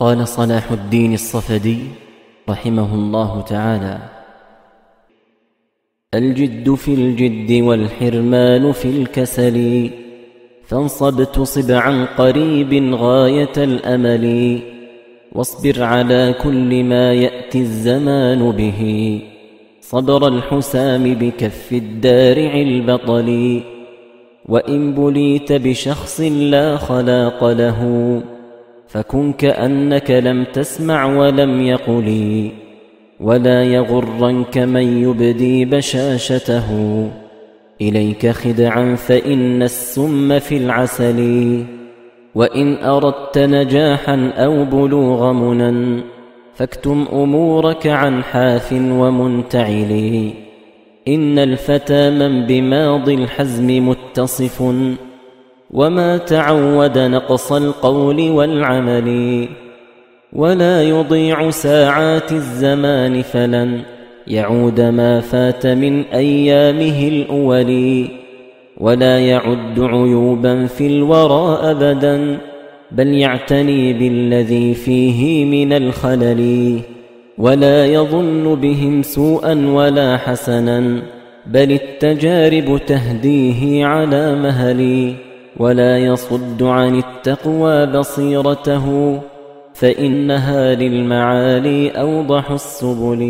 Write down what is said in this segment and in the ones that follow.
قال صلاح الدين الصفدي رحمه الله تعالى الجد في الجد والحرمان في الكسل فانصب تصب عن قريب غاية الأمل واصبر على كل ما يأتي الزمان به صبر الحسام بكف الدارع البطل وإن بليت بشخص لا خلاق له فكن كأنك لم تسمع ولم يقل ولا يغرنك من يبدي بشاشته. إليك خدعا فإن السم في العسل وإن أردت نجاحا أو بلوغ منى فاكتم أمورك عن حاف ومنتعل. إن الفتى من بماضي الحزم متصف. وما تعود نقص القول والعمل ولا يضيع ساعات الزمان فلن يعود ما فات من أيامه الأول ولا يعد عيوبا في الورى أبدا بل يعتني بالذي فيه من الخلل ولا يظن بهم سوءا ولا حسنا بل التجارب تهديه على مهل ولا يصد عن التقوى بصيرته فإنها للمعالي أوضح السبل.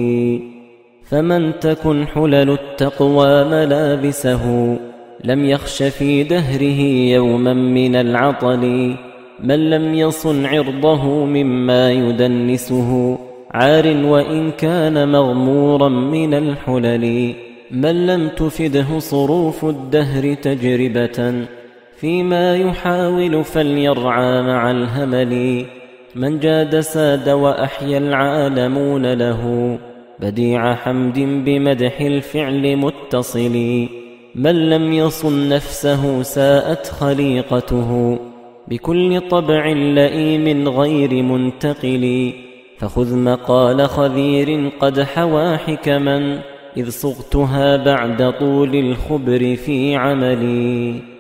فمن تكن حلل التقوى ملابسه لم يخش في دهره يوما من العطل. من لم يصن عرضه مما يدنسه عار وإن كان مغمورا من الحلل. من لم تفده صروف الدهر تجربة فيما يحاول فليرعى مع الهمل. من جاد ساد وأحيا العالمون له. بديع حمد بمدح الفعل متصل. من لم يصن نفسه ساءت خليقته. بكل طبع لئيم غير منتقل. فخذ مقال خذير قد حوى حكما. إذ صغتها بعد طول الخبر في عملي.